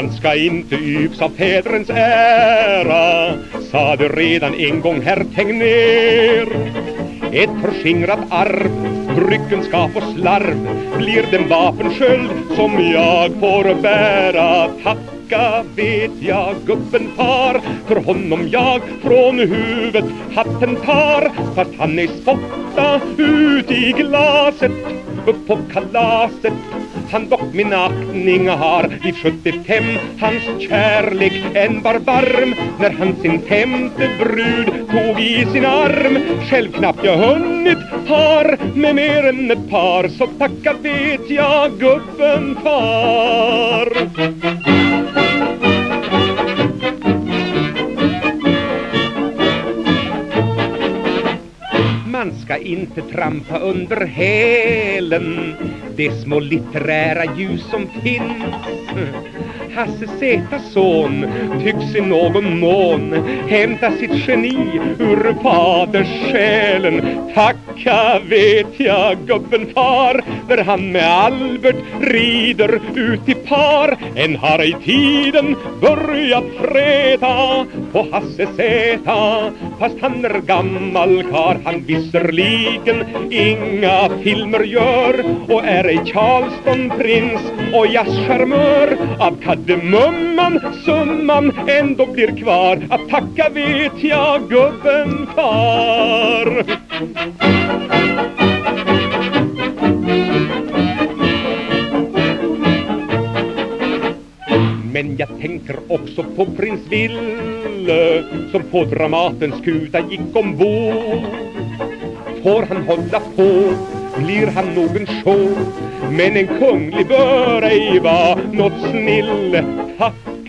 Man ska inte yvs av fädrens ära Sade redan en gång herr Tegnér. Ett förskingrat arv Dryckenskap och slarv Blir den vapensköld som jag får bära. Tacka vet jag gubben far För honom jag från huvudet hatten tar Fast han är spotta ut i glaset Upp på kalaset. Han dock min aktning har vid 75 Hans kärlek än var varm. När han sin femte brud tog i sin arm Själv knappt jag hunnit har med mer än ett par Så tacka vet jag gubben far. Man ska inte trampa under hälen De små litterära ljus som finns. Hasse Zätas son tycks i någon mån hämta sitt geni ur faderssjälen. Tacka vet jag gubben far när han med Albert rider ut i par. Än har ej tiden börjat freda på Hasse Zäta. Fast han är gammal kar han visserligen inga filmer gör. Och är ej Charleston prins och jazzcharmör Av Mumman, summan ändå blir kvar. Att tacka vet jag gubben far. Men jag tänker också på prins Ville Som på Dramatens skuta gick ombord. Får han hålla på blir han nog en show. Men en kunglig bör ej vara nåt snille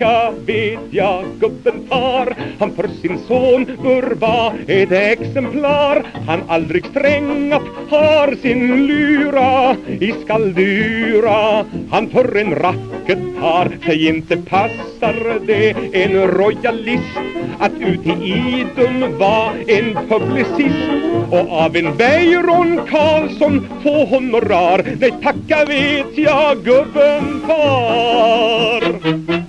Tacka vet jag gubben far. Han för sin son bör vara ett exemplar. Han aldrig strängat har sin lyra i skaldyra Han för en racket har sig inte passar det. En royalist att ute i idun var en publicist. Och av en Weiron Karlsson få honorar Nej tacka vet jag gubben far.